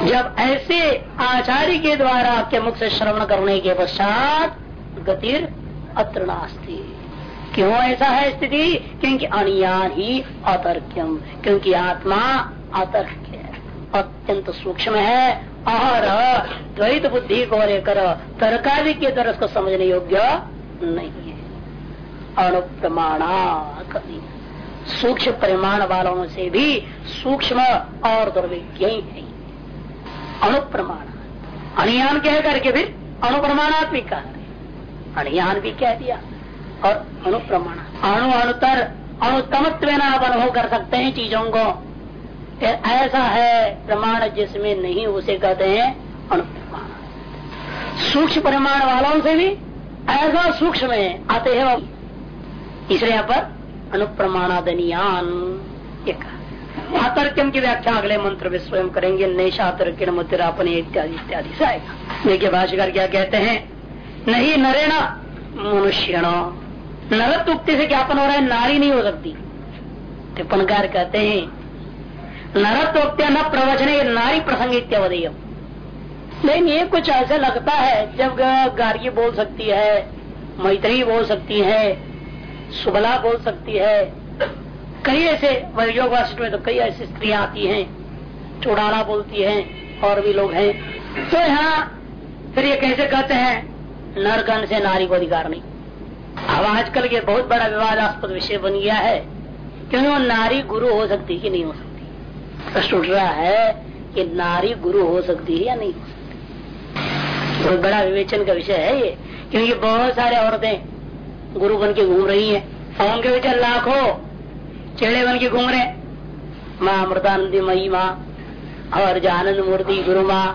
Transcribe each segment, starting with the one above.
जब ऐसे आचार्य के द्वारा आपके मुख से श्रवण करने के पश्चात गतिर अत्र नास्ती। क्यों ऐसा है स्थिति? क्योंकि अनियान ही अतर्क्यम, क्योंकि आत्मा अतर्क है। अत्यंत सूक्ष्म है, और द्वैत बुद्धि को लेकर तरकारी के तरह उसको समझने योग्य नहीं है। अणुप्रमाणा कभी सूक्ष्म परिमाण वालों से भी सूक्ष्म और दुर्विज्ञ है। अणुप्रमाण अणियान कह करके फिर अणुप्रमाणात्मिक कहा। भी कह दिया। और अनुप्रमाण। अणु अणुतर अणुतमत्व आप अनुभव कर सकते हैं चीज़ों को। ऐसा है प्रमाण जिसमें नहीं उसे कहते हैं अनुप्रमाण। सूक्ष्म परिमाण वालों से भी ऐसा सूक्ष्म है आते हैं इसलिए यहाँ पर अनुप्रमाणादनियान आतर्क्यम की व्याख्या अगले मंत्र में स्वयं करेंगे। नैशातर्किण मुद्रापने इत्यादि इत्यादि। से आएगा देखिए भाष्यकार क्या कहते हैं? नहीं नरेणा मनुष्य नरत उक्ति से ज्ञापन हो रहा है, नारी नहीं हो सकती। टिप्पणकार कहते हैं नरत उक्ति न प्रवचन नारी प्रसंग इत्यावधेय लेकिन ये कुछ ऐसा लगता है, जब गार्गी बोल सकती है, मैत्री बोल सकती है, सुबला बोल सकती है कई ऐसे योग वासिष्ठ में तो कई ऐसी स्त्रियाँ आती हैं चौड़ाना बोलती हैं, और भी लोग हैं। तो यहाँ फिर ये कैसे कहते हैं, नरगन से नारी को अधिकार नहीं। अब आजकल ये बहुत बड़ा विवादास्पद विषय बन गया है क्योंकि वो नारी गुरु हो सकती कि नहीं हो सकती? प्रश्न उठ रहा है कि नारी गुरु हो सकती है या नहीं हो सकती? बहुत बड़ा विवेचन का विषय है ये, क्योंकि बहुत सारे औरतें गुरु बन के घूम रही है, और उनके विचार लाखों चेड़े बन के घूम रहे माँ अमृतानंदी मई माँ, और जानंद मूर्ति गुरु माँ,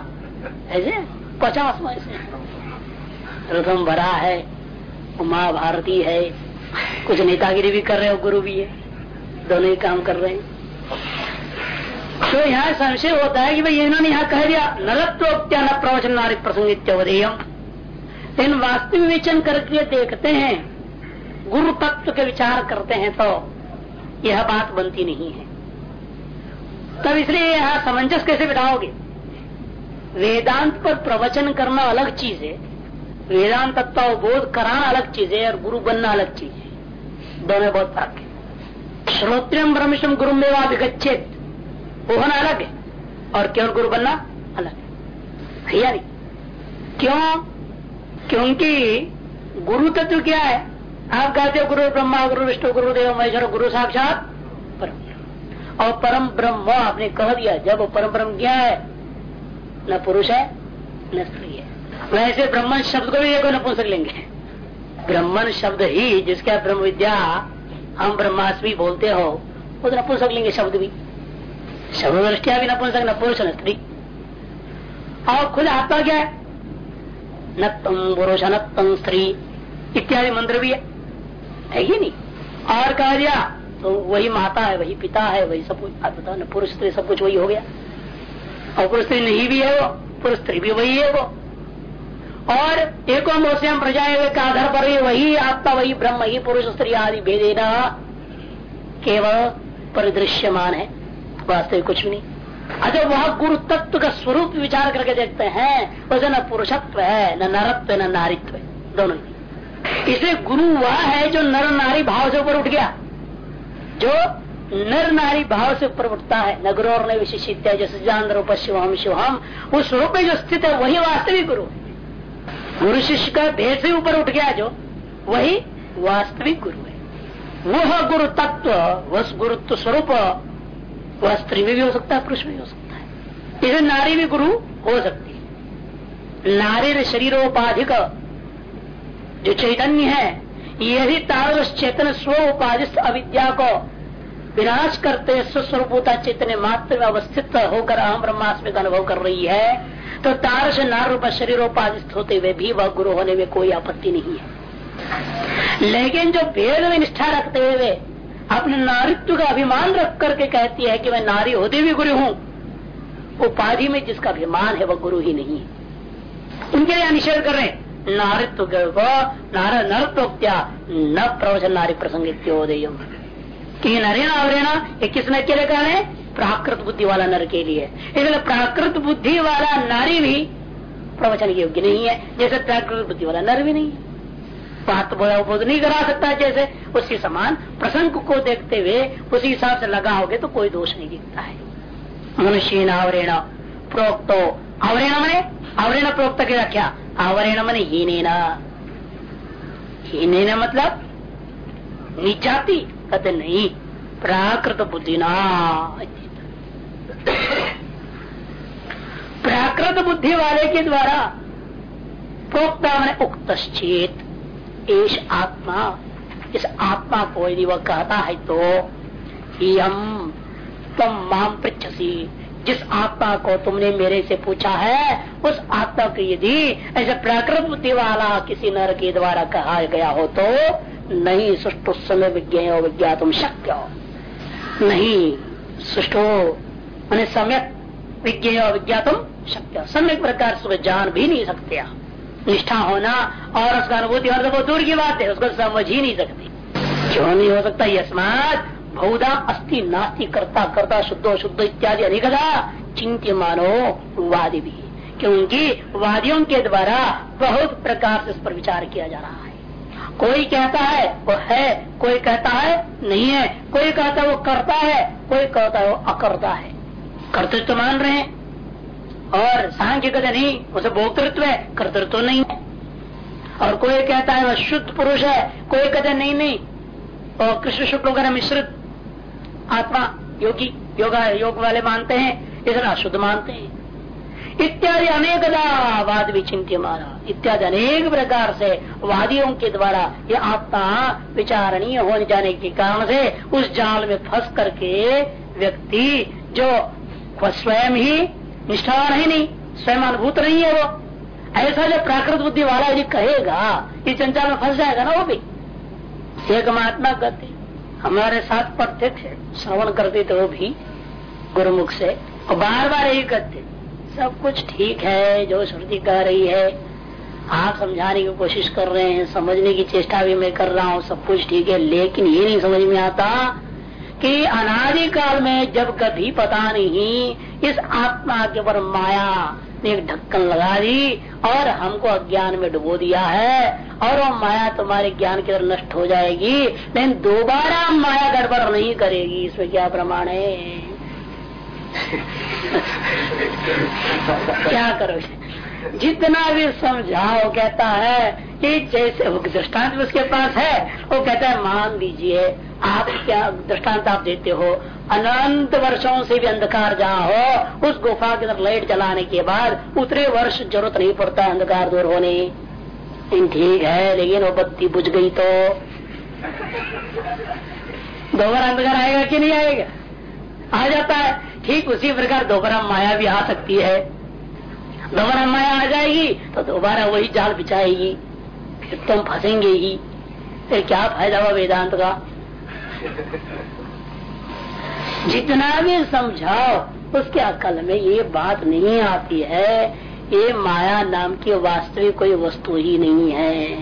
ऐसे पचास माँ ऐसे। भरा है माँ भारती है। कुछ नेतागिरी भी कर रहे हो, गुरु भी है। दोनों ही काम कर रहे हैं। तो यहाँ संशय होता है कि भाई इन्होंने यहाँ कह दिया नरत्व क्या न प्रवचन नारी प्रसंगित्यवधेयम लेकिन वास्तविक विवेचन करके देखते हैं, गुरु तत्व के विचार करते हैं तो यह बात बनती नहीं है। तब इसलिए यहाँ समंजस कैसे बिठाओगे? वेदांत पर प्रवचन करना अलग चीज़ है। वेदांत तत्व बोध कराना अलग चीज़ है और गुरु बनना अलग चीज़ है। दोनों बहुत फ़र्क है। श्रोत्रियम ब्रह्मशम गुरु में विगछेद वो होना अलग है और केवल गुरु बनना अलग है? या क्यों? क्योंकि गुरु तत्व क्या है? आप कहते हो गुरु ब्रह्मा, गुरु विष्णु, गुरु देव, महेश्वर, गुरु साक्षात परम और परम ब्रह्म आपने कह दिया, जब परम ब्रह्म क्या है? न पुरुष है, न स्त्री है। वैसे ब्रह्मन शब्द को भी एक नपुंसक लेंगे। ब्रह्मन शब्द ही जिसके ब्रह्म विद्या हम ब्रह्मास्मि बोलते हो, वो तो नपुंसक लेंगे शब्द भी। शब्द दृष्टिया भी नपुंसक न पुरुष, न स्त्री। और खुद आत्मा क्या है? न पुरुष न स्त्री। इत्यादि मंत्र भी है। है ही नहीं। और कहा दिया तो वही माता है, वही पिता है, वही सब कुछ आप बताओ ना पुरुष स्त्री सब कुछ वही हो गया। और पुरुष स्त्री नहीं भी है वो, पुरुष स्त्री भी वही है वो। और एको प्रजा के आधार पर ही वही आत्मा, वही ब्रह्म ही पुरुष, स्त्री आदि भेदे केवल परिदृश्यमान है, वास्तविक कुछ भी नहीं। अच्छा वह गुरु तत्व का स्वरूप विचार करके देखते हैं, वैसे न पुरुषत्व है, न नरत्व, न नारित्व दोनों ही। इसलिए गुरु वह है जो नर नारी भाव से ऊपर उठ गया। जो नर नारी भाव से ऊपर उठता है, नगरों और विशिष्ट जैसे जान रूप शिवम शिवम, उस रूप में जो स्थित है, वही वास्तविक गुरु है। गुरु शिष्य का भेद से ऊपर उठ गया जो, वही वास्तविक गुरु है। वह गुरु तत्व वह गुरुत्व स्वरूप, वह स्त्री में भी हो सकता है, पुरुष भी हो सकता है। इसे नारी भी गुरु हो सकती है। नारी शरीरोपाधिक जो चैतन्य है, यही तार चेतन स्व उपाधिस्थ अविद्या को विनाश करते स्वस्वरूपता चेतन मात्र में अवस्थित होकर अहम ब्रह्मास्मि का अनुभव कर रही है तो तार से नार रूप शरीरोपाधिस्थ होते हुए भी वह गुरु होने में कोई आपत्ति नहीं है। लेकिन जो भेद में निष्ठा रखते हुए अपने नारित्व का अभिमान रख करके कहती है कि मैं नारी होते भी गुरु हूँ, उपाधि में जिसका अभिमान है वह गुरु ही नहीं है। उनके लिए निषेध कर। रहे नारित्व को नार नरत्वक्त्या न प्रवचन नारी कि नरेना अवरेणा ये किसने अकेले कहा है प्राकृत बुद्धि वाला नर के लिए। इसलिए प्राकृत बुद्धि वाला नारी भी प्रवचन योग्य नहीं है, जैसे प्राकृत बुद्धि वाला नर भी नहीं। है बात बोध नहीं करा सकता जैसे। उसी समान प्रसंग को देखते हुए उसी हिसाब से लगाओगे तो कोई दोष नहीं दिखता है। मनुष्य आवरण प्रोक्तो आवरण मने आवरण प्रोक्त की व्याख्या आवरण मने हीन हीन मतलब निजाति कहते नहीं प्राकृत बुद्धि ना प्राकृत बुद्धि वाले के द्वारा प्रोक्ता मैंने उक्त एश आत्मा इस आत्मा को यदि वह कहता है तो हम तुम माम पृछसी जिस आत्मा को तुमने मेरे से पूछा है, उस आत्मा को यदि ऐसे प्राकृत बुद्धि वाला किसी नर के द्वारा कहा गया हो तो नहीं सुष्टु समय विज्ञा हो, विज्ञा तुम शक्य हो। नहीं सुष्टो मैंने सम्यक विज्ञा विज्ञा तुम शक्य हो। सम्यक प्रकार से जान भी नहीं सकते निष्ठा होना और उसका अनुभूति होना तो दूर की बात है, उसको समझ ही नहीं सकती। क्यों नहीं हो सकता? यस्मात बहुधा अस्थि नास्ति, करता करता, शुद्ध शुद्ध इत्यादि अधिकता चिंत्य मानो वादी भी क्योंकि वादियों के द्वारा बहुत प्रकार से इस पर विचार किया जा रहा है। कोई कहता है, वो है, कोई कहता है, नहीं है। कोई कहता है, वो करता है, कोई कहता है, वो अकर्ता है। कर्तृत्व मान रहे हैं। और सांख्य कहते नहीं उसे भोक्तृत्व है, कर्तृत्व नहीं है। और कोई कहता है, वह शुद्ध पुरुष है, कोई कहते नहीं नहीं। और कृष्ण शुक्ल मिश्रित। आत्मा, योगी, योगा, योग वाले मानते हैं इसलिए अशुद्ध मानते हैं। इत्यादि अनेकदा वाद विचिंत्य मारा इत्यादि अनेक प्रकार से वादियों के द्वारा ये आत्मा विचारणीय हो जाने के कारण से उस जाल में फंस करके व्यक्ति जो स्वयं ही निष्ठावान है नहीं स्वयं अनुभूत नहीं है वो। ऐसा जो प्राकृत बुद्धि वाला यदि कहेगा इस चंचल में फंस जाएगा ना वो भी। एक महात्मा कहते हमारे साथ थे श्रवण करते थे वो भी गुरुमुख से। और बार बार यही कहते सब कुछ ठीक है, जो श्रुति कह रही है। आप समझाने की कोशिश कर रहे हैं, समझने की चेष्टा भी मैं कर रहा हूँ, सब कुछ ठीक है। लेकिन ये नहीं समझ में आता कि अनादिकाल में जब कभी पता नहीं, इस आत्मा के ऊपर माया एक ढक्कन लगा दी और हमको अज्ञान में डुबो दिया है और वो माया तुम्हारे ज्ञान की तरह नष्ट हो जाएगी, लेकिन दोबारा माया गड़बड़ नहीं करेगी, इसमें क्या प्रमाण है? क्या करोगे? जितना भी समझाओ, कहता है कि जैसे दृष्टांत उसके पास है, वो कहता है, मान लीजिए, आप क्या दृष्टांत आप देते हो? अनंत वर्षों से भी अंधकार जहाँ हो, उस गुफा के अंदर लाइट जलाने के बाद उतने वर्ष ज़रूरत नहीं पड़ता अंधकार दूर होने। ठीक है, लेकिन वो बत्ती बुझ गई तो। दोबारा अंधकार आएगा कि नहीं आएगा? आ जाता है। ठीक उसी प्रकार दोबारा माया भी आ सकती है। दोबारा माया आ जाएगी तो दोबारा वही जाल बिछाएगी। फिर तुम फंसेंगे ही। फिर क्या फ़ायदा हुआ वेदांत का? जितना भी समझाओ उसके अकल में ये बात नहीं आती है। ये माया नाम की वास्तविक कोई वस्तु ही नहीं है।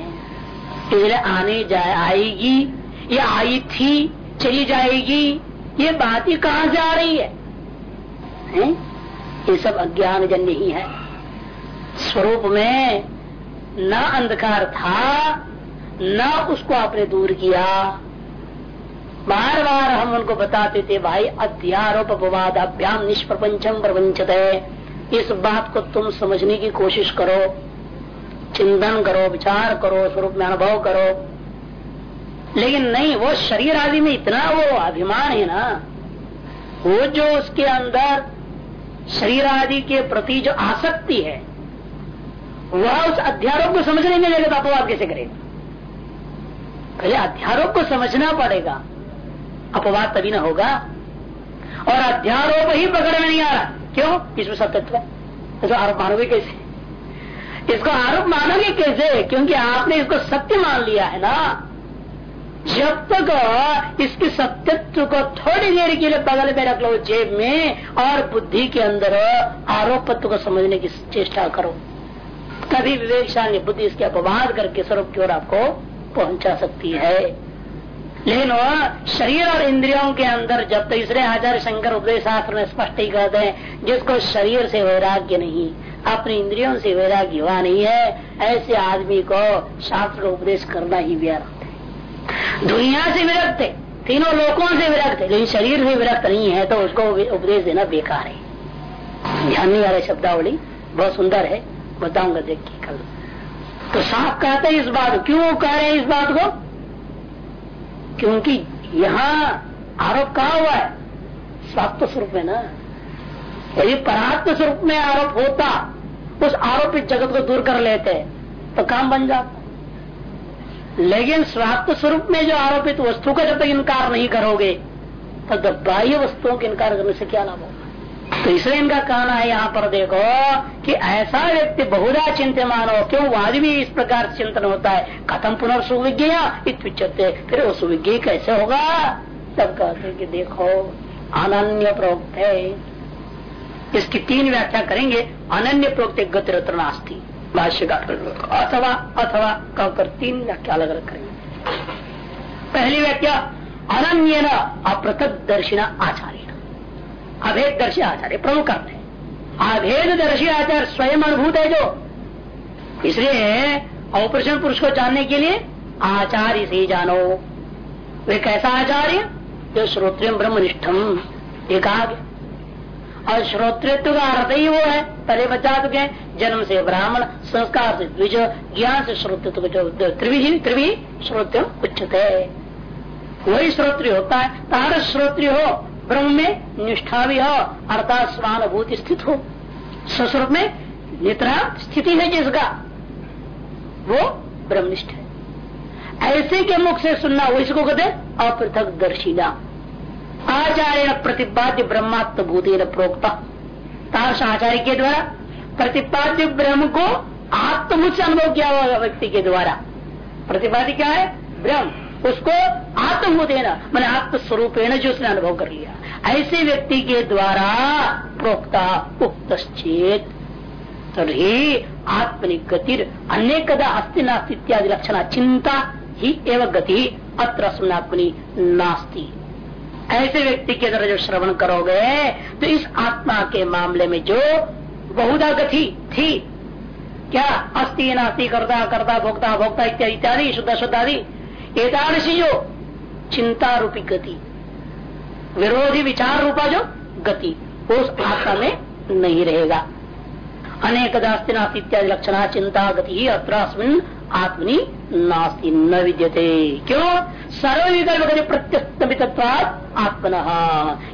इसलिए आने जाए आएगी ये आई थी चली जाएगी। ये बात ही कहाँ आ रही है, है? ये सब अज्ञान जन्य ही है। स्वरूप में न अंधकार था, न उसको आपने दूर किया। बार बार हम उनको बताते थे, भाई, अध्यारोप अपवाद, अभ्याम निष्प्रपंचम प्रपंचत इस बात को तुम समझने की कोशिश करो। चिंतन करो, विचार करो, स्वरूप में अनुभव करो। लेकिन नहीं, वो शरीर आदि में इतना वो अभिमान है ना, वो जो उसके अंदर शरीर आदि के प्रति जो आसक्ति है वह उस अध्यारोप को समझने नहीं लगेगा तो अपवाद कैसे करेगा? पहले अध्यारोप को समझना पड़ेगा। अपवाद तभी ना होगा। और अध्यारोप ही पकड़ में नहीं आ रहा। क्यों? इसमें सत्यत्व है। इसको आरोप मानोगे कैसे? इसको आरोप मानोगे कैसे? क्योंकि आपने इसको सत्य मान लिया है ना। जब तक इसके सत्यत्व को थोड़ी देर के लिए बगल में रख लो जेब में और बुद्धि के अंदर आरोपत्व को समझने की चेष्टा करो। तभी विवेकशाली बुद्धि इसके अपवाद करके स्वरूप की ओर आपको पहुँचा सकती है। लेकिन वह शरीर और इंद्रियों के अंदर, जब तो इसलिए आचार्य शंकर उपदेश शास्त्र में स्पष्ट ही कहते हैं, जिसको शरीर से वैराग्य नहीं, अपने इंद्रियों से वैराग्य हुआ नहीं है, ऐसे आदमी को शास्त्र उपदेश करना ही व्यर्थ है। दुनिया से विरक्त है, तीनों लोगों से विरक्त है, लेकिन शरीर से विरक्त नहीं है तो उसको उपदेश देना बेकार है। ध्यान नहीं आ रहा शब्दावली, बहुत सुंदर है। बताऊँगा देखिए कल। तो साफ़ कहते हैं इस बात, क्यों कह रहे हैं इस बात को? क्योंकि यहाँ आरोप कहा हुआ है? स्वात्म स्वरूप में ना। यदि परात्म स्वरूप में आरोप होता, उस आरोपित जगत को दूर कर लेते तो काम बन जाता। लेकिन स्वात्म स्वरूप में जो आरोपित वस्तु का जब तक इनकार नहीं करोगे, तब तो बाह्य वस्तुओं के इनकार करने से क्या लाभ होगा? तो इसलिए इनका कहना है यहाँ पर देखो कि ऐसा व्यक्ति बहुधा चिंतमान मानो, क्यों वाद भी इस प्रकार चिंतन होता है? खत्म पुनर्सुविज्ञा इतुचते फिर वो सुविज्ञ कैसे होगा? तब कहते कि देखो, अनन्य प्रोक्त है। इसकी तीन व्याख्या करेंगे। अनन्य प्रोक्त गतिरत्र नास्ती। भाष्य का अथवा अथवा कहकर तीन व्याख्या अलग अलग करेंगे। पहली व्याख्या अनन्य न अप्रतक दर्शिना आचार्य। अभेद दर्शी आचार्य, प्रमुख अर्थ है। अभेद दर्शी आचार्य स्वयं अनुभूत है जो। इसलिए ऑपरेशन पुरुष को जानने के लिए आचार्य से ही जानो। वे कैसा आचार्य? जो श्रोत्र ब्रह्मनिष्ठम एक और श्रोतृत्व का अर्थ ही वो है। पहले बचा चुके जन्म से ब्राह्मण, संस्कार से द्विज, ज्ञान से श्रोतृत्व जो त्रिवी त्रिवी श्रोत्र उच्चते। वही श्रोत्र होता है। तार श्रोत्र हो। ब्रह्म में निष्ठा भी हो अर्थात स्वानुभूति स्थित हो। स्वस्वरूप में नित्रा स्थिति है जिसका। वो ब्रह्मनिष्ठ है। ऐसे के मुख से सुनना वो इसको कहते अपृथक दर्शिना आचार्य प्रतिपाद्य ब्रह्मात्म भूति प्रोक्ता। आचार्य के द्वारा प्रतिपाद्य ब्रह्म को आत्मभूत से अनुभव किया हुआ व्यक्ति के द्वारा। प्रतिपाद्य क्या है? ब्रह्म। उसको आत्म देना मैंने आत्मस्वरूप जो उसने अनुभव कर लिया। ऐसे व्यक्ति के द्वारा प्रोक्ता उक्त चेत तभी आत्मनि गतिर अनेकदा अस्ति नास्ती इत्यादि लक्षण चिंता ही एवं गति अत्र अस्मनात्मनि नास्ती। ऐसे व्यक्ति के द्वारा जो श्रवण करोगे तो इस आत्मा के मामले में जो बहुधा गति थी, क्या अस्थि नास्ती, करता करता, भोक्ता भोक्ता इत्यादि इत्यादि, शुद्ध शुद्ध आदि एकादशी जो चिंता रूपी गति। विरोधी विचार रूपा जो गति उस आत्मा में नहीं रहेगा। अनेक दास्ती नास्ती इत्यादि लक्षण चिंता गति ही अत्र आत्मनि नास्ती, न विद्यते। क्यों? सर्व विकल्प गति प्रत्यस्तमित आत्मन।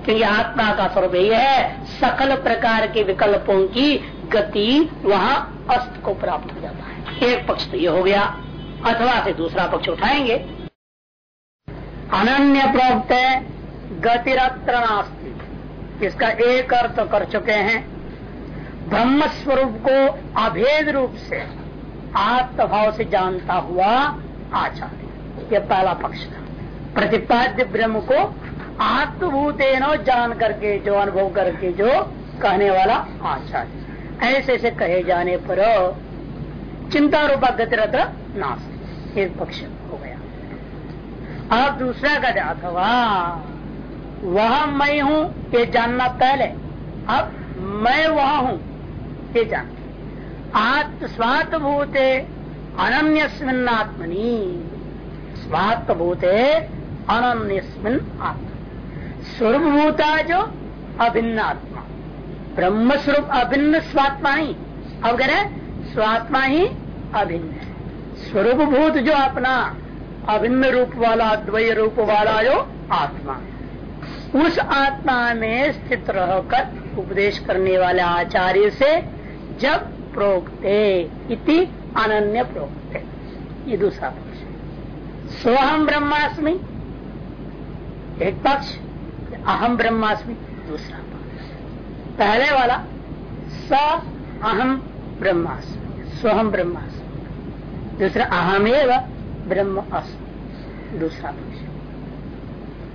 क्योंकि आत्मा का स्वरूप यही है, सकल प्रकार के विकल्पों की गति वहाँ अस्त को प्राप्त हो जाता है। एक पक्ष तो ये हो गया। अथवा से दूसरा पक्ष उठाएँगे। अनन्य प्रोक्त गतिरत्र नास्ती। इसका एक अर्थ कर चुके हैं। ब्रह्म स्वरूप को अभेद रूप से, आत्मभाव से जानता हुआ आचार्य। यह पहला पक्ष था। प्रतिपाद्य ब्रह्म को आत्मभूतेनो जान करके, जो अनुभव करके, जो कहने वाला आचार्य। ऐसे ऐसे कहे जाने पर चिंता रूपा गतिरत नाश एक पक्ष हो गया। अब दूसरा कहते अथवा वह मैं हूँ, ये जानना पहले। अब मैं वह हूँ, ये जान। आत्म स्वात्म भूते अनन्यस्मिन आत्मनी। स्वात्म भूते अनन्यस्मिन आत्मा। स्वरूप भूता जो अभिन्न आत्मा। ब्रह्म स्वरूप अभिन्न स्वात्मा ही अब कह रहे स्वात्मा ही अभिन्न। स्वरूप भूत जो अपना अभिन्न रूप वाला द्वय रूप वाला जो आत्मा। उस आत्मा में स्थित रहकर उपदेश करने वाले आचार्य से जब प्रोक्ते इति अनन्य प्रोक्ते। ये दूसरा पक्ष सोहम ब्रह्मास्मि। एक पक्ष अहम ब्रह्मास्मि, दूसरा पक्ष। पहले वाला, स अहम ब्रह्मास्मि। सोहम ब्रह्मास्मि। दूसरा अहमेव ब्रह्म अस्मि दूसरा पक्ष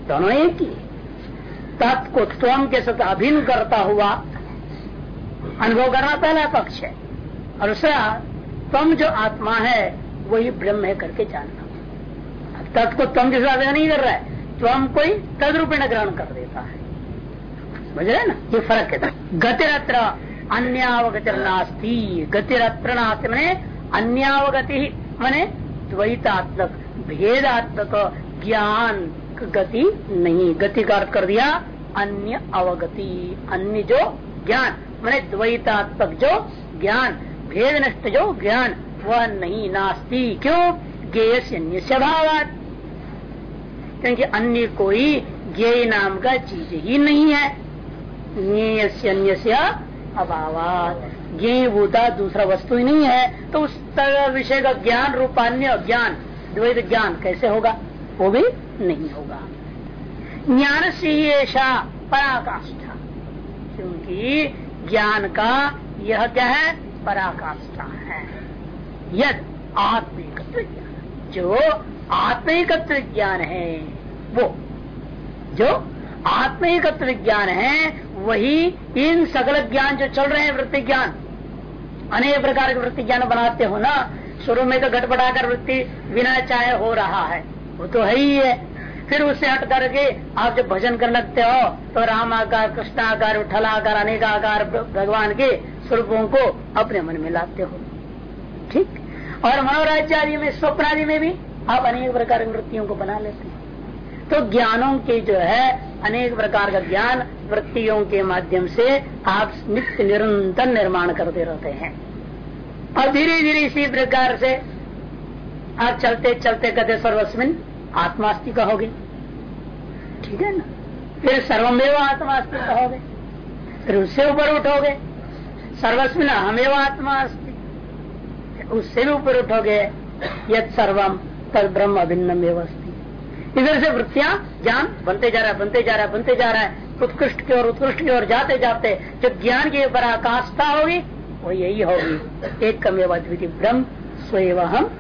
दोनों एक ही। तत्को त्वम के साथ अभिन्न करता हुआ अनुभव करना पहला पक्ष है। और दूसरा, तुम जो आत्मा है, वही ब्रह्म है करके जानना। अब तत् तम के साथ नहीं कर रहा है। तो हम कोई तद रूपेण ग्रहण कर देता है। समझ रहे ना? ये फ़र्क है। गतिरत्र अन्यावगतिर नास्ती गतिरत्र नास्ती मैंने अन्यावगति, मैंने द्वैतात्मक, भेदात्मक ज्ञान गति नहीं। गति का अर्थ कर दिया, अन्य अवगति, अन्य जो ज्ञान, मैंने द्वैतात्मक जो ज्ञान भेद नष्ट जो ज्ञान, वह नहीं, नास्ती। क्यों? ज्ञेय से स्वभाव क्योंकि अन्य कोई ज्ञेय नाम का चीज़ ही नहीं है। ज्ञेय से अन्य अभाव भूता दूसरा वस्तु ही नहीं है तो उस विषय का ज्ञान, रूपान्य ज्ञान, द्वैत ज्ञान कैसे होगा? वो भी नहीं होगा। ज्ञान से ही ऐसा पराकाष्ठा। क्योंकि ज्ञान का यह क्या है? पराकाष्ठा है। यद आत्मिकत्व ज्ञान। जो आत्मिकत्व ज्ञान है, वो जो आत्मिकत्व ज्ञान है, वही इन सकल ज्ञान जो चल रहे हैं, वृत्ति ज्ञान। अनेक प्रकार के वृत्ति ज्ञान बनाते हो ना, शुरू में तो घटपटाकर वृत्ति बिना चाहे हो रहा है। वो तो है ही है। फिर उससे हट करके आप जब भजन कर लगते हो तो राम आकार, कृष्ण आकार उठला आकार, अनेक आकार भगवान के स्वरूपों को अपने मन में लाते हो। ठीक? और मनोराज्य में, स्वप्न आदि में भी आप अनेक प्रकार की वृत्तियों को बना लेते हैं। तो ज्ञानों के जो है, अनेक प्रकार का ज्ञान वृत्तियों के माध्यम से आप नित्य निरंतर निर्माण करते रहते हैं। और धीरे धीरे इसी प्रकार से आप चलते चलते कहते सर्वस्विन आत्मास्ति कहोगे ठीक है ना? फिर सर्वमेव आत्मास्ति कहोगे फिर उससे ऊपर उठोगे। सर्वस्विन हमेव आत्मा उससे भी ऊपर उठोगे। यद सर्वम तद ब्रह्म अभिन्नम व्यवस्थित इधर से वृत्तियाँ ज्ञान बनते जा रहा है, बनते जा रहा है, बनते जा रहा है। उत्कृष्ट की ओर, उत्कृष्ट की ओर जाते जाते जो ज्ञान की पराकाष्ठा होगी, वो यही होगी। एक कमेव अद्वितीय ब्रह्म स्वयं हम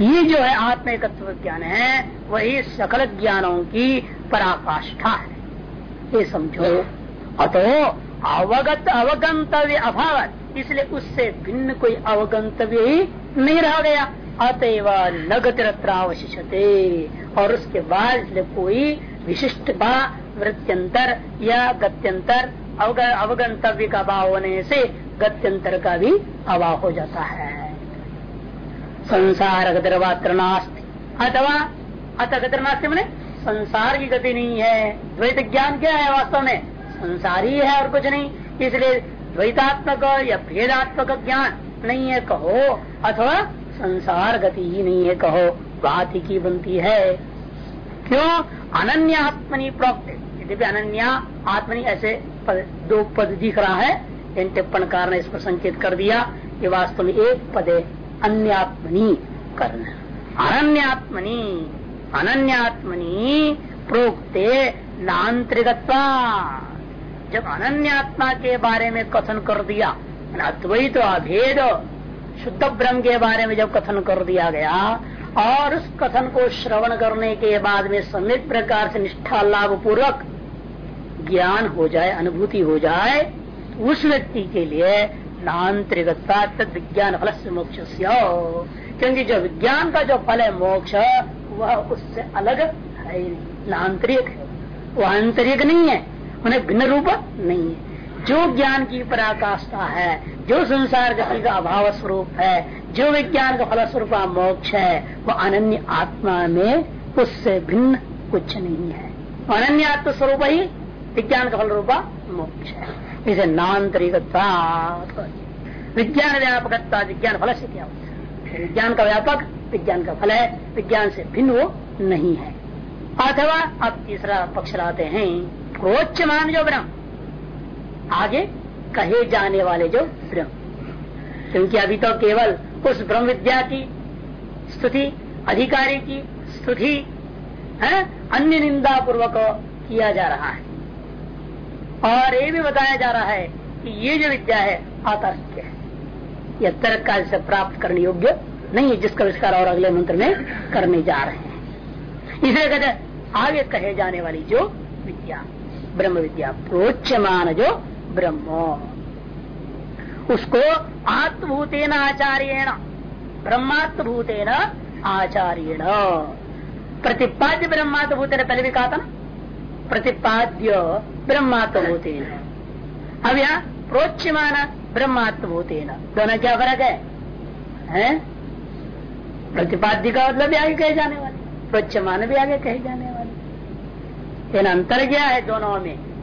ये जो है आत्म एकत्व ज्ञान है, वही सकल ज्ञानों की पराकाष्ठा है। ये समझो। अतो अवगत अवगंतव्य अभाव इसलिए उससे भिन्न कोई अवगंतव्य ही नहीं रह गया। अतएव न गतिरत्रावशिषते और उसके बाद इसलिए कोई विशिष्ट बा, वृत्यंतर या गत्यंतर अवगंतव्य का भाव होने से गत्यंतर का भी अभाव हो जाता है। संसार गतिर्वात्र नास्ति। अथवा अत गतिर्नास्ति मैंने संसार की गति नहीं है। द्वैत ज्ञान क्या है वास्तव में? संसार ही है और कुछ नहीं। इसलिए द्वैतात्मक या भेदात्मक ज्ञान नहीं है कहो। अथवा संसार गति ही नहीं है कहो। बात ही की बनती है। क्यों? अनन्य आत्मनि प्रोक्त। अनन्या आत्मनि ऐसे पद, दो पद दिख रहा है इन टिप्पण कार ने इसको संकेत कर दिया कि वास्तव में एक पद है अन्यात्मनि करना अनन्यात्मनि अनन्यात्मनि प्रोक्ते नांतरिकत्वा। जब अनन्यात्मा के बारे में कथन कर दिया अद्वैत अभेद शुद्ध ब्रह्म के बारे में जब कथन कर दिया गया, और उस कथन को श्रवण करने के बाद में समित प्रकार से निष्ठा लाभ पूर्वक ज्ञान हो जाए, अनुभूति हो जाए तो उस व्यक्ति के लिए नांतरिकता तद विज्ञान फल से मोक्ष क्योंकि जो विज्ञान का जो फल है मोक्ष, वह उससे अलग है नांतरिक है। वह आंतरिक नहीं है, उन्हें भिन्न रूप नहीं है। जो ज्ञान की पराकाष्ठा है, जो संसार गति का अभाव स्वरूप है, जो विज्ञान का फल स्वरूप मोक्ष है, वो अनन्य आत्मा में उससे भिन्न कुछ नहीं है। अनन्य आत्म स्वरूप ही विज्ञान का फल रूपा मोक्ष है। इसे नान्तरिक विज्ञान व्यापकता विज्ञान फल से क्या विज्ञान का व्यापक, विज्ञान का फल है, विज्ञान से भिन्न वो नहीं है। अथवा अब तीसरा पक्ष लाते हैं प्रोच्च मान जो ब्रह्म। आगे कहे जाने वाले जो ब्रह्म। क्योंकि अभी तो केवल उस ब्रह्म विद्या की स्तुति, अधिकारी की स्तुति, है अन्य निंदा पूर्वक किया जा रहा है। और ये भी बताया जा रहा है कि ये जो विद्या है, आतर्क है। यह तर्क काल से प्राप्त करने योग्य नहीं है, जिसका विस्तार और अगले मंत्र में करने जा रहे हैं। इसलिए कहते आगे कहे जाने वाली जो विद्या, ब्रह्म विद्या, प्रोच्यमान जो ब्रह्म। उसको आत्मभूतेन आचार्यण ब्रह्मात्मभूतेन आचार्यण। प्रतिपाद्य ब्रह्मात्म भूत ने पहले भी कहा था प्रतिपाद्य ब्रह्मात्म भूत अब यहाँ प्रोच्यमान ब्रह्मात्म भूत दोनों क्या फ़र्क है, है? प्रतिपाद्य का मतलब भी आगे कहे जाने वाले प्रोच्यमान भी आगे कहे जाने वाले। अंतर क्या है दोनों में?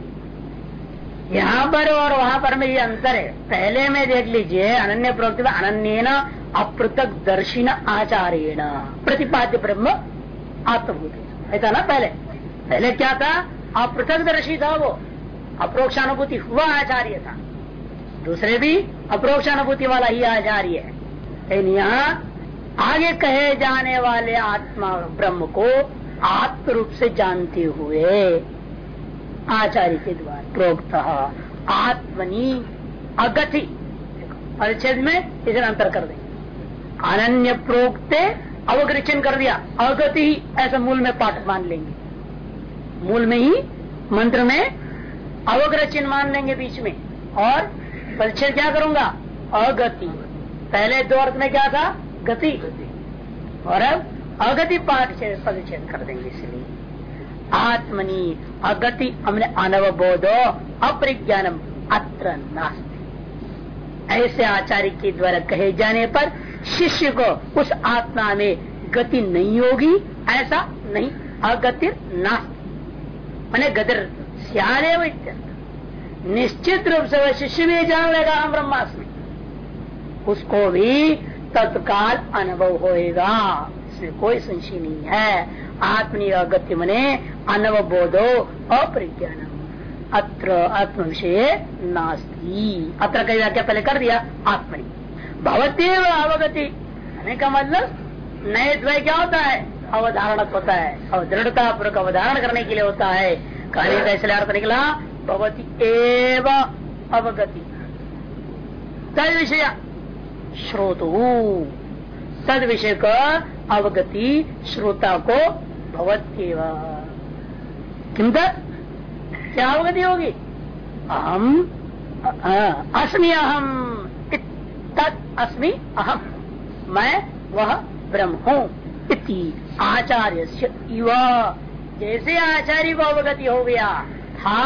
यहाँ पर और वहाँ पर में ये अंतर है। पहले में देख लीजिए, अनन्य प्रोक्त अनन्य अप्रतक दर्शिन आचार्य प्रतिपाद्य ब्रह्म आत्मभूत। ऐसा ना पहले? पहले क्या था? अपृथक दर्शी था वो। अप्रोक्षानुभूति हुआ आचार्य था। दूसरे भी अप्रोक्षानुभूति वाला ही आचार्य है। लेकिन यहाँ आगे कहे जाने वाले आत्मा ब्रह्म को आत्म रूप से जानते हुए आचार्य के द्वारा। प्रोक्त आत्मनी अगति। परिच्छेद में इसे अंतर कर देंगे। अनन्य प्रोक्ते अवग्रचन कर दिया। अगति ही ऐसा मूल में पाठ मान लेंगे। मूल में ही मंत्र में अवग्रचन मान लेंगे बीच में। और परिच्छेद क्या करूँगा? अगति। पहले दो अर्थ में क्या था? गति। और अब अगति पाठ परिच्छेद कर देंगे इसलिए। आत्मनि अगति हमने अनवबोधो, अप्रज्ञानम अत्र नास्ति। ऐसे आचार्य के द्वारा कहे जाने पर शिष्य को उस आत्मा में गति नहीं होगी, ऐसा नहीं अगतिर नास्ति। मैंने गदर सियारे निश्चित रूप से वह शिष्य भी जान लेगा हम ब्रह्मास्मि। उसको भी तत्काल अनुभव होएगा, इसमें कोई संशय नहीं है। आत्मनि अगत्य मने अनवबोधो अप्रज्ञान। अत्र आत्म विषय नास्ती। अत्र कई व्याख्या पहले कर दिया, आत्मनि। भवतेव अवगति। का मतलब नए द्वय क्या होता है? अवधारण होता है। अवदृढ़ता पूर्वक अवधारण करने के लिए होता है। कहने का इसलिए अर्थ निकला, भवती एव अवगति। तद विषय श्रोतु। तद विषय का अवगति श्रोता को किम क्या अवगति होगी? अहम अस्मि अहम तत् अस्मि अहम मैं वह ब्रह्म हूँ। इति आचार्य जैसे आचार्य को अवगति हो गया, था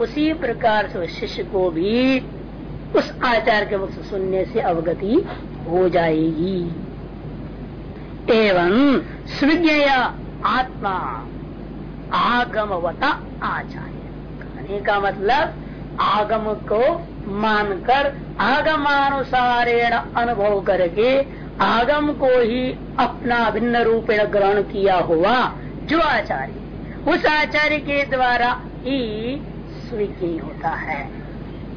उसी प्रकार से शिष्य को भी उस आचार्य के मुख सुनने से अवगति हो जाएगी। एवं स्विज्ञ आत्मा आगमवता आचार्य। कहने का मतलब आगम को मानकर, आगमानुसारेण अनुभव करके, आगम को ही अपना भिन्न रूपेण ग्रहण किया हुआ जो आचार्य। उस आचार्य के द्वारा ही स्वीकृति होता है।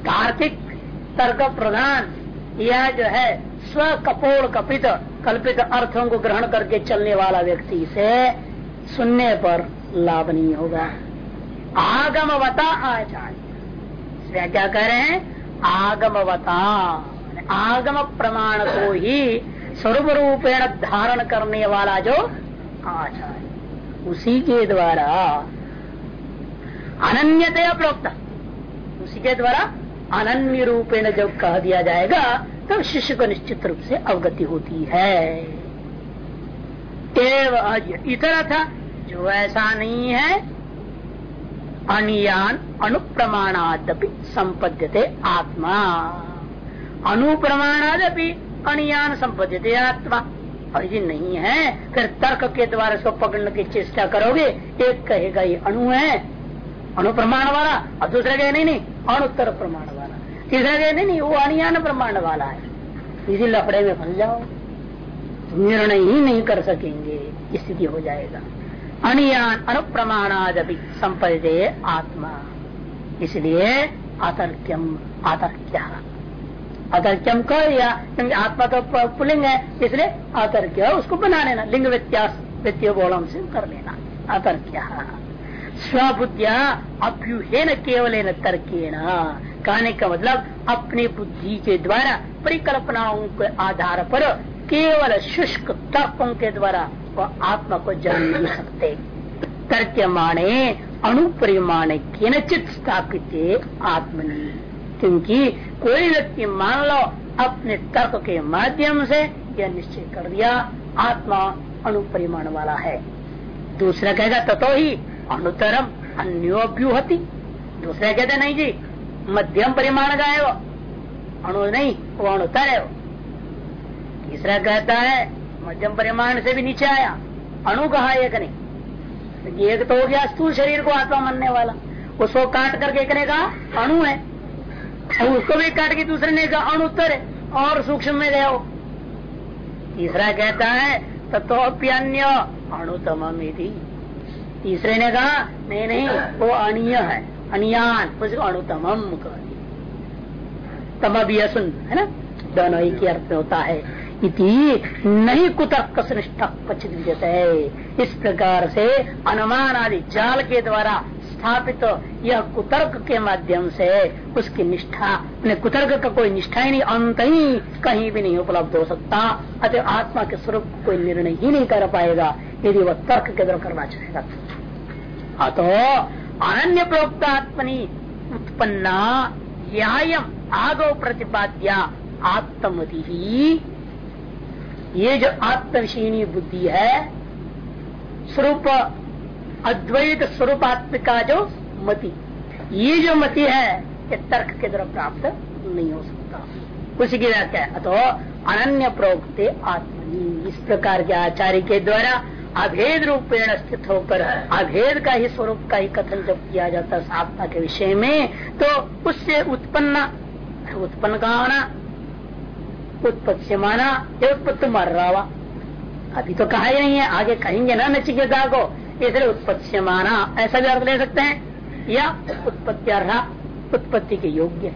कार्तिक तर्क प्रधान यह जो है स्व कपोल कपित कल्पित अर्थों को ग्रहण करके चलने वाला व्यक्ति से सुनने पर लाभ नहीं होगा। आगमवता आचार्य। क्या कह रहे हैं? आगमवता। आगम प्रमाण को ही स्वरूप रूपेण धारण करने वाला जो आचार्य। उसी के द्वारा अनन्यतया प्रोक्त उसी के द्वारा अनन्य रूपेण जब कह दिया जाएगा, तब तो शिष्य को निश्चित रूप से अवगति होती है। इतर था, जो ऐसा नहीं है, अनियान अनुप्रमाणादपि संपद्यते आत्मा। अनुप्रमाणादपि अनियान संपद्यते आत्मा। और यदि नहीं है, फिर तर्क के द्वारा इसको पकड़ने की चेष्टा करोगे, एक कहेगा ये अणु है अणु प्रमाण वाला, और दूसरा कहे नहीं नहीं अणुत्तर प्रमाण वाला। तीसरा कहे नहीं नहीं वो अनियान प्रमाण वाला है। इसी लफड़े में फंस जाओ। निर्णय ही नहीं कर सकेंगे, स्थिति हो जाएगा। अनियान अनुप्रमाणादपि संपदे आत्मा। इसलिए अतर्क्यम अतर्क्य अतर्क्यम कह दिया क्योंकि आत्मा तो पुलिंग है, इसलिए अतर्क्य उसको बना लेना, लिंग व्यत्यास व्यक्तियों बोलम से कर लेना। अतर्क्य स्वबुद्धिया अभ्यूहेन केवल तर्केण। कहने का मतलब अपनी बुद्धि के द्वारा, परिकल्पनाओं के आधार पर केवल शुष्क तर्कों के द्वारा वह आत्मा को जान नहीं सकते। तर्क्यमाणे अणुपरिमाण चित स्थापित आत्मनि। क्योंकि कोई व्यक्ति मान लो अपने तर्क के माध्यम से यह निश्चय कर दिया, आत्मा अणुपरिमाण वाला है। दूसरा कहेगा, ततो ही अनुतरम अन्योभ्यूहति। दूसरा कहते, नहीं जी, मध्यम परिमाण का है वो। अणु नहीं, वो अणुतर है वो। तीसरा कहता है, मध्यम परिमाण से भी नीचे आया। अणु कहा एक नहीं? एक तो हो गया स्थूल शरीर को आत्मा मानने वाला। उसको काट करके एक ने कहा, अणु है। और उसको भी काट के दूसरे ने कहा अणुत्तर है और सूक्ष्म में गया तीसरा कहता है तत्व्यन्य अणुतम तीसरे ने कहा, नहीं नहीं, वो अनिय है, अनियान उसको अणुतम तम यह असुन है ना? दोनों ही के अर्थ होता है। इति नहीं कुतर्क निष्ठा पचित है इस प्रकार से अनुमान आदि जाल के द्वारा स्थापित यह कुतर्क के माध्यम से उसकी निष्ठा कुतर्क का कोई निष्ठा ही नहीं, अंत ही कहीं भी नहीं उपलब्ध हो सकता। अतः आत्मा के स्वरूप कोई निर्णय ही नहीं कर पाएगा, यदि वह तर्क के द्वारा करना चाहेगा। अतो अनन्य प्रोक्तात्मनि उत्पन्ना यायम आगो प्रतिपाद्या आत्मति ही ये जो आत्मविषयनी बुद्धि है स्वरूप, अद्वैत स्वरूपात्मिका जो मति। ये जो मति है, ये तर्क के द्वारा प्राप्त नहीं हो सकता। उसी की व्याख्या है। अतो अनन्य प्रोक्ते आत्मनि। इस प्रकार के आचार्य के द्वारा अभेद रूपेण स्थित होकर, अभेद का ही स्वरूप का ही कथन जब किया जाता है आत्मा के विषय में तो उससे उत्पन्न उत्पन्न का आना उत्पत्ति माना, या उत्पत्ति मर रहा अभी तो कहा ही नहीं है, आगे कहेंगे ना नचिकेता को, इसलिए उत्पत्ति माना ऐसा भी अर्थ ले सकते हैं। या उत्पत्ति उत्पत्ति के योग्य।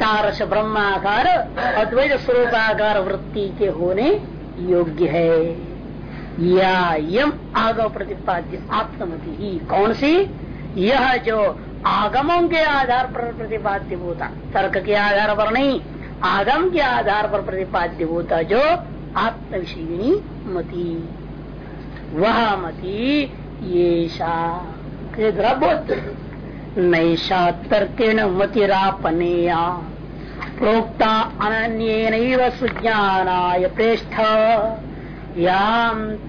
तारस ब्रह्माकार, अद्वैत स्वरूपाकार वृत्ति के होने योग्य है। या यम आगम प्रतिपाद्य आत्मति ही। कौन सी? यह जो आगमों के आधार पर प्रतिपाद्य होता, तर्क के आधार पर नहीं, आगम के आधार पर प्रतिपाद्य होता जो आत्म विषयी मती। वह मती, ये नैषा तर्केण मतिरापनेया। प्रोक्ता अन्य सुज्ञानाय प्रेष्ठ।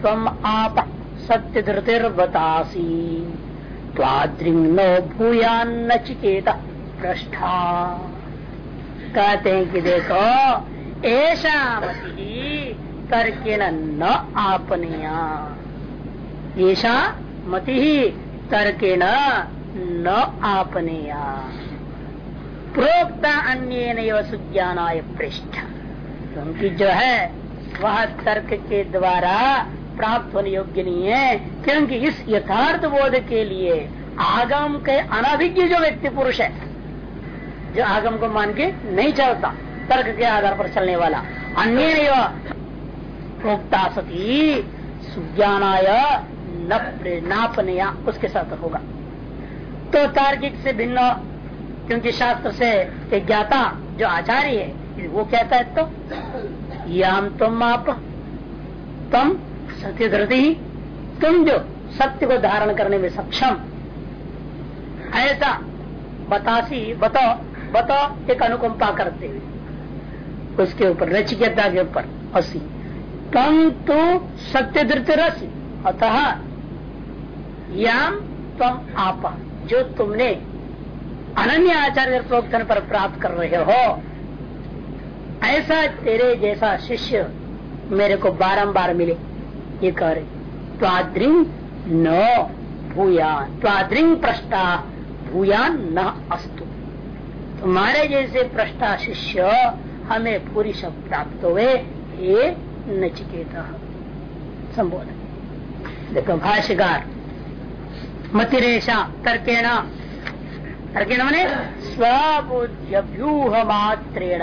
तम आप सत्य धृतिर्बतासी त्वाद्रिंग नो भूयान्न चिकेत पृष्ठा कहते हैं कि देखो ऐसा मति करके न आपनिया ऐसा मति ही करके न आपनिया प्रोक्ता अन्य सुज्ञानाय पृष्ठ क्योंकि जो है वह तर्क के द्वारा प्राप्त होने योग्य नहीं है क्योंकि इस यथार्थ बोध के लिए आगम के अनाभिज्ञ जो व्यक्ति पुरुष है जो आगम को मान के नहीं चलता तर्क के आधार पर चलने वाला। अन्य प्रोक्ता सती सुज्ञानाय नापनया, उसके साथ होगा। तो तार्किक से भिन्न, क्योंकि शास्त्र से ज्ञाता जो आचार्य है वो कहता है तो याम तुम आप, तुम सत्य धरती तुम जो सत्य को धारण करने में सक्षम, ऐसा बतासी बताओ बताओ एक अनुकंपा करते हुए। उसके ऊपर, रचिकेता के ऊपर, असी। तम तो सत्य धृत रसी, अतः तम आपा। जो तुमने अनन्य आचार्य प्रोक्तन पर प्राप्त कर रहे हो, ऐसा तेरे जैसा शिष्य मेरे को बारंबार मिले। ये कह रहे त्वाद्रिंग न भूयान त्वाद्रिंग प्रष्टा भूयान न अस्तु। तुम्हारे जैसे प्रष्टा शिष्य हमें पूरी सब प्राप्त हुए, ये नचिकेत संबोधन। देखो, भाष्यकार, मतिरेशा, तर्केण तर्केण मैंने स्वबुद्ध मात्रेण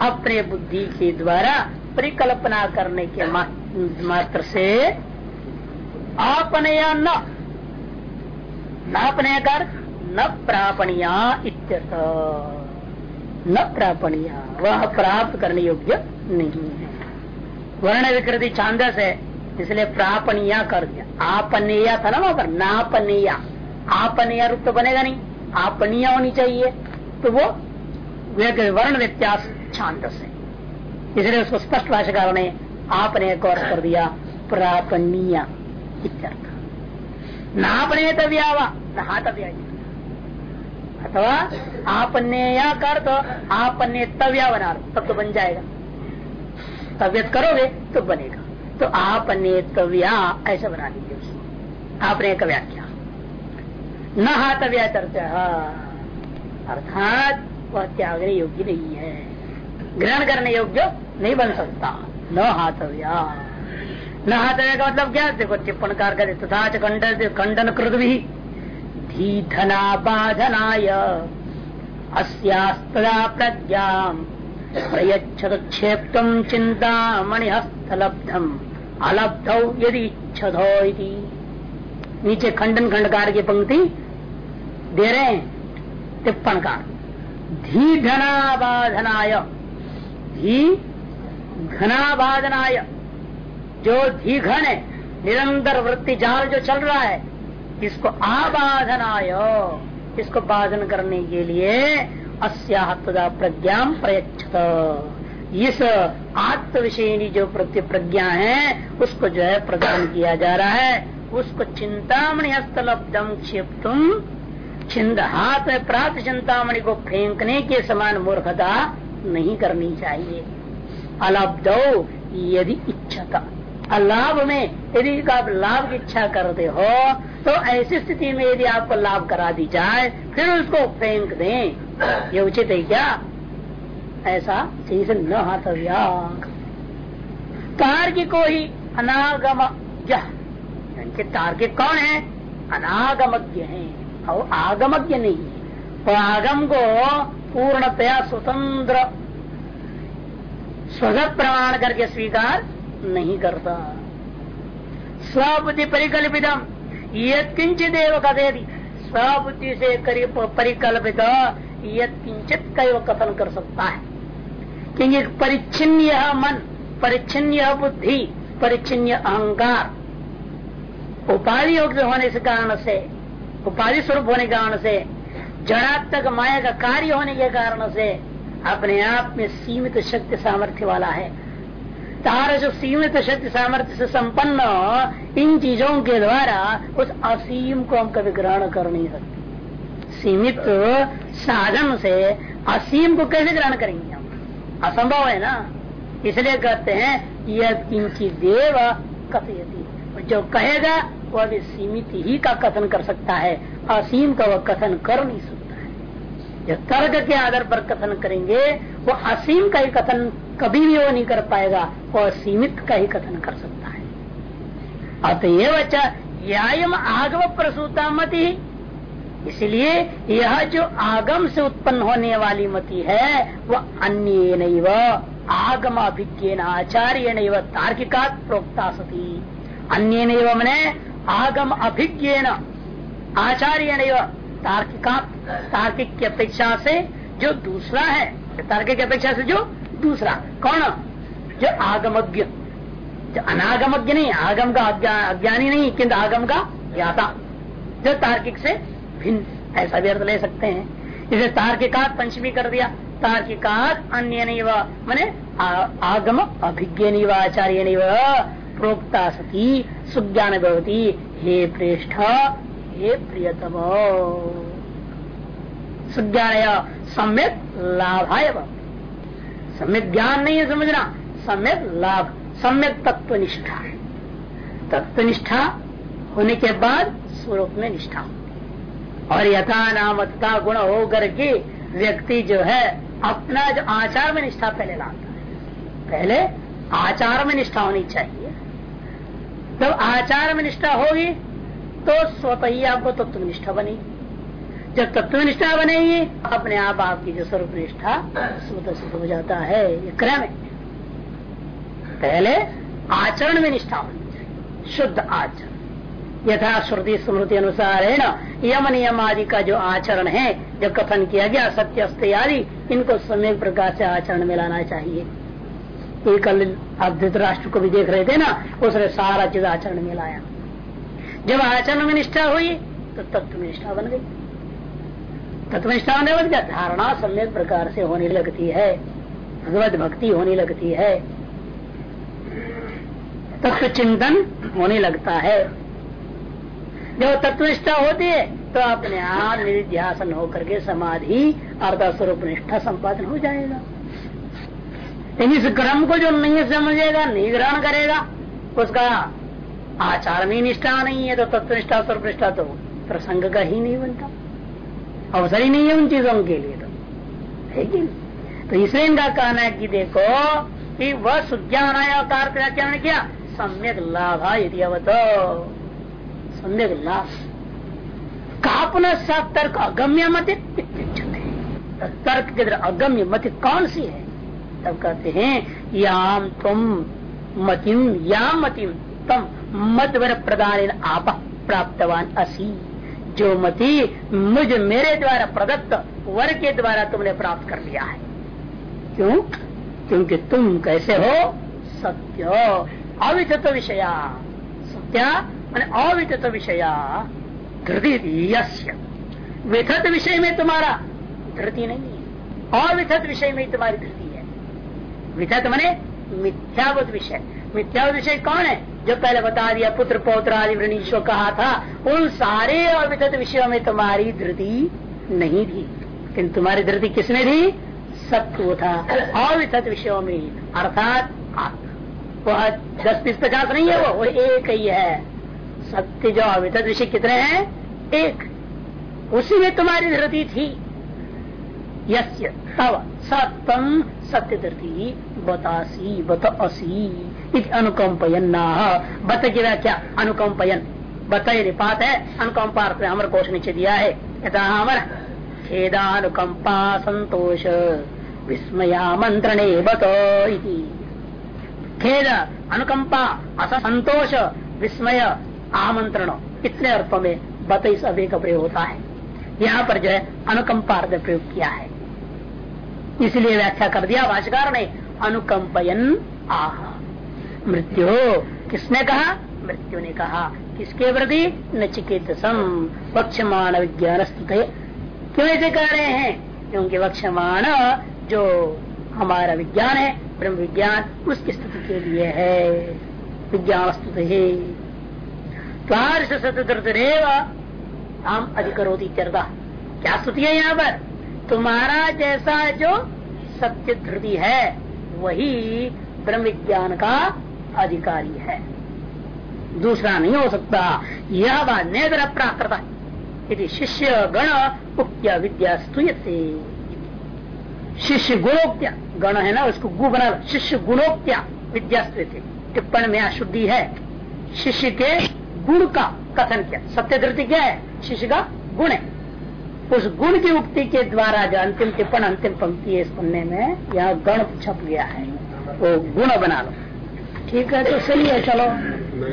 अपने बुद्धि के द्वारा परिकल्पना करने के मात्र से आपनया न अपने कर, न प्रापणिया इत्यर्थ। न प्रापणिया, वह प्राप्त करने योग्य नहीं है। वर्ण विकृति छांदस है, इसलिए प्रापणिया कर दिया। आपनेया था ना वहाँ पर? नापनेया आपनेया रूप तो बनेगा नहीं आपनिया होनी चाहिए। तो वो वर्ण व्यत्यास छांदस है। इसलिए उसको स्पष्ट भाषाकार ने आपने एक और कर दिया प्रापणीय नापने तव्यावा नहातव्या अथवा आपने या कर तो आपने तव्या बना लो तब तो बन जाएगा। तबियत करोगे तो बनेगा। तो आपने तव्या ऐसा बना लीजिए उसको आपने एक व्याख्या न हाथव्या चर्चा अर्थात, वह त्यागने योग्य नहीं है। ग्रहण करने योग्य नहीं बन सकता। न हाथव्या न हाथव्या का मतलब क्या? देखो टिप्पण कार का तथा खंडन कृत भी धीधना बाधनाय अस्यास्तदा प्रज्ञा प्रयच्छत चिंता मणिहस्तलब्धम अलब्ध यदि नीचे खंडन खंडकार की पंक्ति दे रहे हैं। टिप्पण का धी धनाबाधनाय धी घनाबाधनाय। जो धी घन है, निरंतर वृत्ति जाल जो चल रहा है इसको आबाधनाय, इसको बाधन करने के लिए अस्यात्दा प्रज्ञा प्रयच्छत। इस आत्म विषयनी जो प्रति प्रज्ञा है, उसको जो है प्रदान किया जा रहा है। उसको चिंतामणि हस्तलब्धम क्षिप्तुम छिंद हाथ में प्राप्त चिंतामणि को फेंकने के समान मूर्खता नहीं करनी चाहिए। अलब्ध यदि इच्छता। अलाभ में यदि आप लाभ की इच्छा करते हो तो ऐसी स्थिति में यदि आपको लाभ करा दी जाए, फिर उसको फेंक दें। ये उचित है क्या? ऐसा चीज़ न हाथव्या तार्किक को ही अनागम इनके तार्किक कौन है? अनागमज्ञ है। और आगमज्ञ नहीं है। तो आगम को पूर्णतया स्वतंत्र, स्वगत प्रमाण करके स्वीकार नहीं करता। स्वबुद्धि परिकल्पितम यद किंचित कथयति। स्वबुद्धि से परिकल्पित यद किंचित का कथन कर सकता है। क्योंकि परिच्छिन्न मन परिच्छिन्न बुद्धि परिच्छिन्न अहंकार। उपाधि होने से कारण से, उपाधि स्वरूप होने के कारण से, जड़ात्मक माया का कार्य होने के कारण से, अपने आप में सीमित शक्ति सामर्थ्य वाला है। तार जो सीमित शक्ति सामर्थ्य से संपन्न इन चीज़ों के द्वारा उस असीम को हम कभी ग्रहण कर नहीं सकते सीमित साधन से असीम को कैसे ग्रहण करेंगे हम? असंभव है ना? इसलिए कहते हैं, यह किंचित देव कथयती। जो कहेगा, वह भी सीमित ही का कथन कर सकता है। असीम का वह कथन कर नहीं सकता। तर्क के आधार पर कथन करेंगे, वो असीम का ही कथन कभी भी वो नहीं कर पाएगा, वो सीमित का ही कथन कर सकता है। अतएव यायम आगम प्रसूता मति। इसलिए यह जो आगम से उत्पन्न होने वाली मति है वह अन्य नहीं आगम अभिज्ञ आचार्य नहीं तार्किका प्रोक्ता सती। अन्य नहीं मैंने आगम अभिज्ञ आचार्य नहीं तार्किका, तार्किक की अपेक्षा से जो दूसरा है, तार्किक की अपेक्षा से जो दूसरा। कौन? जो आगमज्ञ। जो अनागमज्ञ नहीं, आगम का अज्ञानी नहीं, किंतु आगम का ज्ञाता। जो तार्किक से भिन्न, ऐसा भी अर्थ ले सकते हैं। इसे तार्किकात पंचमी कर दिया। तार्किकात अन्य नहीं व मैंने आगम अभिज्ञ नहीं आचार्य नहीं प्रोक्ता सती, सुज्ञान भवती, हे प्रेष्ठ हे प्रियतम। सुज्ञान सम्यक लाभाय सम्यक ज्ञान नहीं है समझना। सम्यक लाभ, सम्यक तत्व निष्ठा तत्व निष्ठा होने के बाद स्वरूप में निष्ठा और यथा नामता गुण हो करके व्यक्ति जो है, अपना जो आचार में निष्ठा पहले लाता है। पहले आचार में निष्ठा होनी चाहिए। जब आचार में निष्ठा होगी तो स्वतः ही आपको तत्व निष्ठा बनेगी जब तत्व निष्ठा बनेगी अपने आप आपकी जो स्वरूप निष्ठा स्वतः सिद्ध हो जाता है, ये क्रम है। पहले आचरण में निष्ठा होनी चाहिए, शुद्ध आचरण। यथा श्रुति स्मृति अनुसार है ना, यम नियम आदि का जो आचरण है, जो कथन किया गया, सत्य अस्त्य आदि, इनको समय प्रकार से आचरण में लाना चाहिए। ये कल आप धृतराष्ट्र को भी देख रहे थे ना, उसने सारा चीज़ आचरण में लाया। जब आचरण में निष्ठा हुई तो तत्व में निष्ठा बन गई। तत्व निष्ठा होने बाद क्या धारणा सम्यक प्रकार से होने लगती है। भगवत भक्ति होने लगती है। तत्व चिंतन होने लगता है। जब तत्वनिष्ठा होती है तो अपने आप निध्यासन होकर के समाधि अर्थ स्वरूप निष्ठा संपादन हो जाएगा। इस क्रम को जो नहीं समझेगा नहीं करेगा, उसका आचार में निष्ठा नहीं है तो तत्वनिष्ठा स्वरूप निष्ठा तो प्रसंग का ही नहीं बनता अवसर ही नहीं है उन चीज़ों के लिए तो। है कि तो इसलिए इनका कहना है कि देखो कि वह सुज्ञान आया व्याख्यान किया। सम्यक लाभ यदि अवत। सम्यक लाभ। कापन सा तर्क अगम्य मत तर्क के अगम्य मत कौन सी है? तब कहते हैं, याम तुम मतिम या मतिम तम मधवर प्रदान आप प्राप्तवान असी। जो मति मुझ मेरे द्वारा प्रदत्त वर के द्वारा तुमने प्राप्त कर लिया है। क्यों? क्योंकि तुम कैसे हो? सत्य। अविचत विषया। सत्या मैंने अविचत विषया। धृति विथत विषय में तुम्हारा धृति नहीं है। अविथत विषय में तुम्हारी धृति है। विथत मने मिथ्यावत विषय। मिथ्यावत विषय कौन है? जो पहले बता दिया, पुत्र पौत्र आदि वृणीश्व कहा था, उन सारे अविथत विषयों में तुम्हारी धृति नहीं थी। किंतु तुम्हारी धृति किसने थी? सत्व था अविथत विषयों में। अर्थात वह दस बीस पचास नहीं है वो वो एक ही है। सत्य जो अविथत विषय कितने हैं? एक। उसी में तुम्हारी धृति थी। यस्य तव सत्य धृति बतासी बत असी। अनुकंपयन बत की व्याख्या अनुकंपयन बत निपात है अनुकंपा अमर कोष नीचे दिया है। यथा अमर। खेदानुकंपा संतोष। विस्मया मंत्रणे बत खेद अनुकंपा असंतोष, विस्मय आमंत्रण इतने अर्थों में बत इस अभी का प्रयोग होता है। यहाँ पर जो है अनुकंपा अर्थ प्रयोग किया है। इसलिए व्याख्या कर दिया भाषाकार ने अनुकंपयन आह। मृत्यु। किसने कहा? मृत्यु ने कहा। किसके प्रति? नचिकेत सम वक्षमाण विज्ञान क्यों ऐसे कह रहे हैं? क्योंकि वक्षमाण जो हमारा विज्ञान है, ब्रह्म विज्ञान, उसकी स्थिति के लिए है। विज्ञान स्तुति हम अधिकरोती चरदा क्या स्तुति है यहाँ पर? तुम्हारा जैसा जो सत्य धृति है, वही ब्रह्म विज्ञान का अधिकारी है। दूसरा नहीं हो सकता। यह बात नेत्र प्राकृत यदि शिष्य गण उक्त्या विद्या स्तुयते। शिष्य गुणोक्त्या। गण है ना, उसको गु बना शिष्य गुणोक्त्या विद्या टिप्पण में अशुद्धि है। शिष्य के गुण का कथन किया। सत्य धृति क्या है? शिष्य का गुण है। उस गुण की उक्ति के द्वारा जो अंतिम टिप्पण, अंतिम पंक्ति है सुनने में यह गण छप गया है। वो गुण बना लो। ठीक है तो सही है, चलो।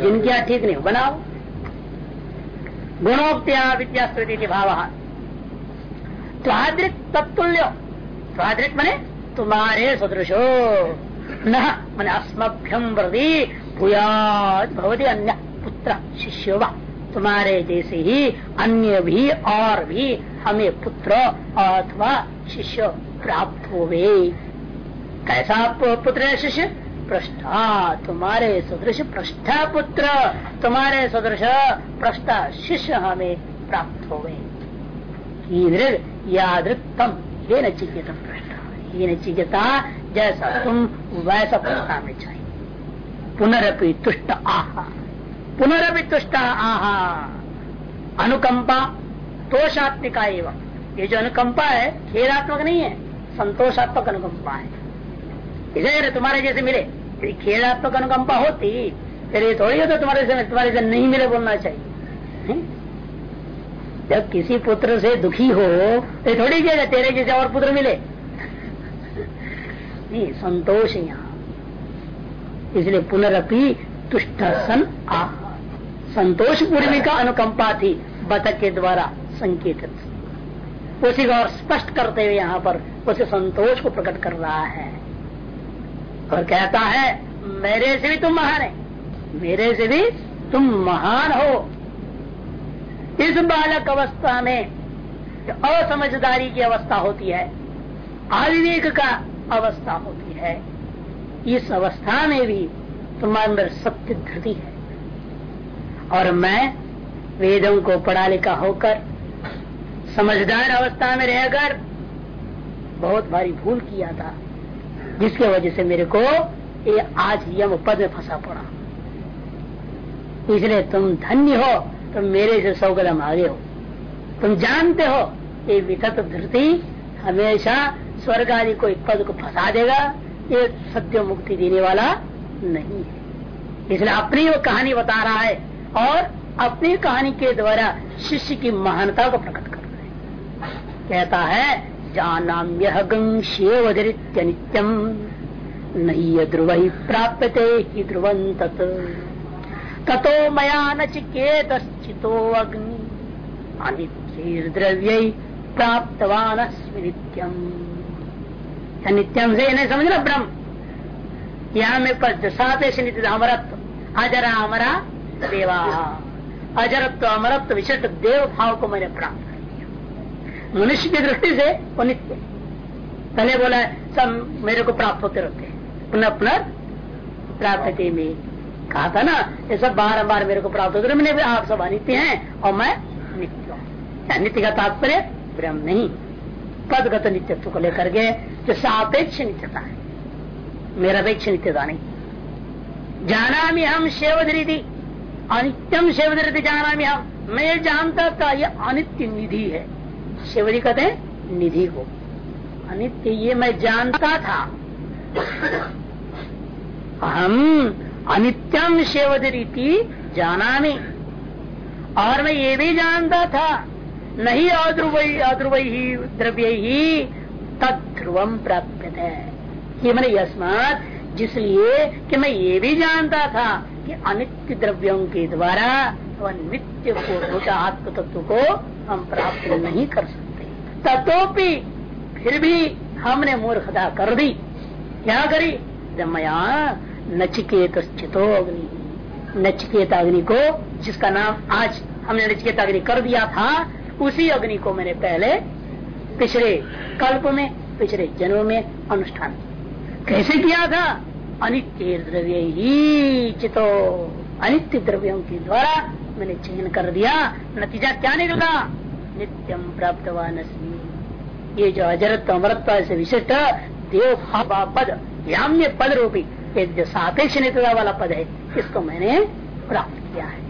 जिनकी ठीक नहीं बनाओ। गुणोक्त्या विद्यास्कृति भाव। स्वादृक तत्तुल्य। स्वादृक मने तुम्हारे सदृशो। न मैंने अस्मभ्यम वृद्धि भूयाद भवती अन्य पुत्र, शिष्य वा। तुम्हारे जैसे ही अन्य भी और भी हमें पुत्र अथवा शिष्य प्राप्त हो कैसा पुत्र है, शिष्य? पृष्ठा तुम्हारे सदृश पृष्ठा पुत्र, तुम्हारे सदृश पृष्ठा शिष्य हमें प्राप्त हो गए। यादृतम ये नचिकेत पृष्ठ ये नचिकेता जैसा तुम वैसा पृष्ठा में चाहिए। पुनरपि तुष्ट आहा। पुनरपि तुष्ट आहा। अनुकंपा, तोषात्मिका एवं। ये जो अनुकंपा है खेलात्मक नहीं है, संतोषात्मक अनुकंपा है। इसे तुम्हारे जैसे मिले यदि खेदात्मक अनुकंपा होती फिर ये थोड़ी होता तुम्हारे से तुम्हारे से नहीं मिले बोलना चाहिए। जब किसी पुत्र से दुखी हो तो थोड़ी जगह तेरे जैसे और पुत्र मिले। नहीं, संतोष यहाँ। इसलिए पुनरअपि तुष्ट सन आ। संतोष पूर्वी का अनुकंपा थी बतक के द्वारा संकेतित। उसी को और स्पष्ट करते हुए यहाँ पर उसे संतोष को प्रकट कर रहा है। और कहता है, मेरे से भी तुम महान है। मेरे से भी तुम महान हो। इस बालक अवस्था में असमझदारी की अवस्था होती है, अविवेक का अवस्था होती है, इस अवस्था में भी तुम्हारे अंदर सत्य धृति है। और मैं वेदों को पढ़ा लिखा होकर, समझदार अवस्था में रहकर बहुत भारी भूल किया था। जिसके वजह से मेरे को ये आज यम पद में फंसा पड़ा। इसलिए तुम धन्य हो, तुम मेरे से सौ कदम आगे हो। तुम जानते हो, ये वितत धृति हमेशा स्वर्ग आदि को एक पद को फंसा देगा, ये सत्य मुक्ति देने वाला नहीं है। इसलिए अपनी वो कहानी बता रहा है और अपनी कहानी के द्वारा शिष्य की महानता को प्रकट कर रहा कहता है जानाम यह गंशेवधरित्य नित्यम ध्रुव ही प्राप्त ही ध्रुवन ततो। मया नचिकेतश्चितो अग्नि। अनित्यद्रव्य प्राप्तवान नित्यम से नहीं समझना ब्रह्म। यहाँ में पर नित्य अमरत्व। अजरा अमरा देवा। अजरत्व अमरत्व विशिष्ट देव भाव को मैंने प्राप्त मनुष्य की दृष्टि से वो नित्य पहले बोला, सब मेरे को प्राप्त होते रहते हैं। पुनः पुनः प्राप्त में कहा था ना, ये सब बार बार मेरे को प्राप्त होते मैंने आप सब अनित्य हैं और मैं नित्य हूँ। नित्य का तात्पर्य, ब्रह्म नहीं। पदगत नित्यत्व को लेकर के जो सापेक्ष नित्यता है, मेरा अपेक्ष नित्यता नहीं। जाना हम शेवधरी अनित्यम शेवधरी जाना हम। मैं जानता था ये अनित्य निधि है। शिवजी कहते हैं, निधि को अनित्य, ये मैं जानता था। हम अनित्यम शेवधरीति जाना और मैं ये भी जानता था, नहीं अध्रुव अध्रुव ही द्रव्य ही तत्ध्रुवम प्राप्त है ये मैंने यस्मात जिसलिए कि मैं ये भी जानता था कि अनित्य द्रव्यों के द्वारा वह नित्य पूर्व आत्म तत्व को हम प्राप्त नहीं कर सकते। तथोपि फिर भी हमने मूर्खता कर दी। क्या करी? जमया नचिकेत स्थितो अग्नि नचिकेत अग्नि को, जिसका नाम आज हमने नचिकेत अग्नि कर दिया था, उसी अग्नि को मैंने पहले पिछले कल्प में, पिछले जन्म में अनुष्ठान कैसे किया था? अनित्य द्रव्य ही चितो। अनित्य द्रव्यों के द्वारा मैंने चयन कर दिया। नतीजा क्या निकला? नित्यम प्राप्त ये जो अजरत अमरत्व से विशिष्ट देव पद याम्य पद रूपी जो सापेक्ष नेता वाला पद है, इसको मैंने प्राप्त किया है।